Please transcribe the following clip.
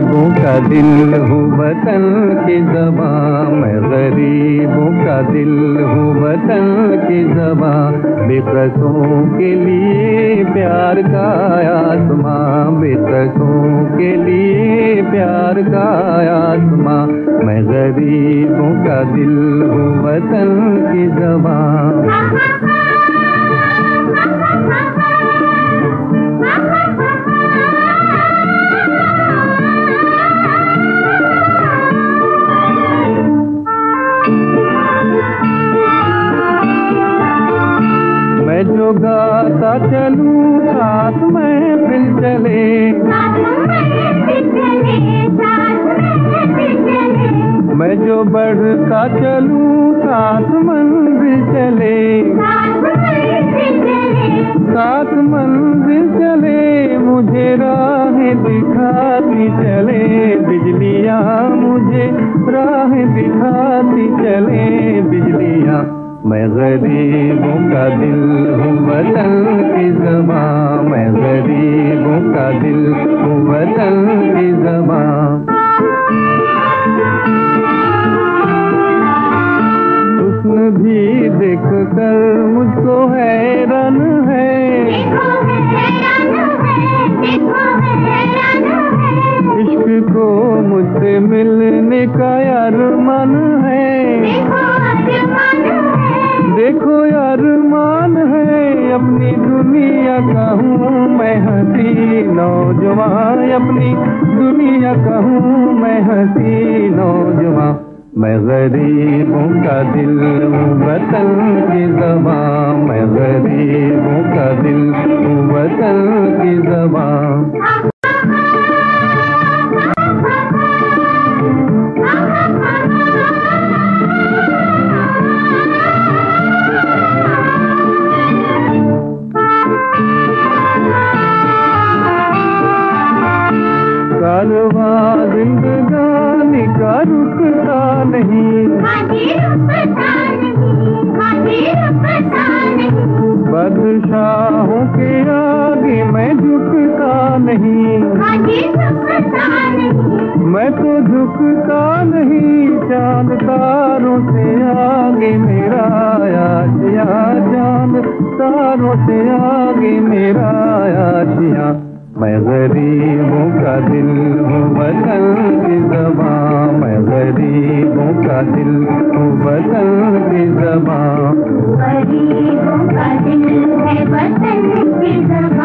दिल हूँ वतन की जबा मैं गरीबों का दिल हूँ वतन की जबा बेकसों के लिए प्यार का आसमां बेकसों के लिए प्यार का आसमां। मैं गरीबों का दिल हूँ वतन की जबा मैं जो गाता चलूँ साथ में फिर चले। मैं जो बढ़ता चलूँ साथ मंजिल चले। साथ मंजिल चले। मुझे राह दिखाती चले। मैं गरीबों का दिल हूँ वतन की जबा मैं गरीबों का दिल हूँ वतन की जबा हुस्न भी देख कर मुझको हैरान है। इश्क को मुझसे मिलने का यार मन है। देखो यार, मान है, अपनी दुनिया का हूँ मैं हँसी नौजवान। अपनी दुनिया का हूँ मैं हँसी नौजवान। मैं गरीबों का दिल वतन की जबा मैं गरीबों का दिल वतन की जबा कारवा जिंदगानी का रुकता नहीं। बादशाहों के आगे मैं झुकता नहीं। मैं तो झुकता नहीं चाँद तारों से आगे मेरा आशिया चाँद तारों से आगे मेरा आशिया। मैं गरीबों का दिल हूँ वतन की जबा मैं गरीबों का दिल बदल जबा गरीबों का दिल है वतन जबा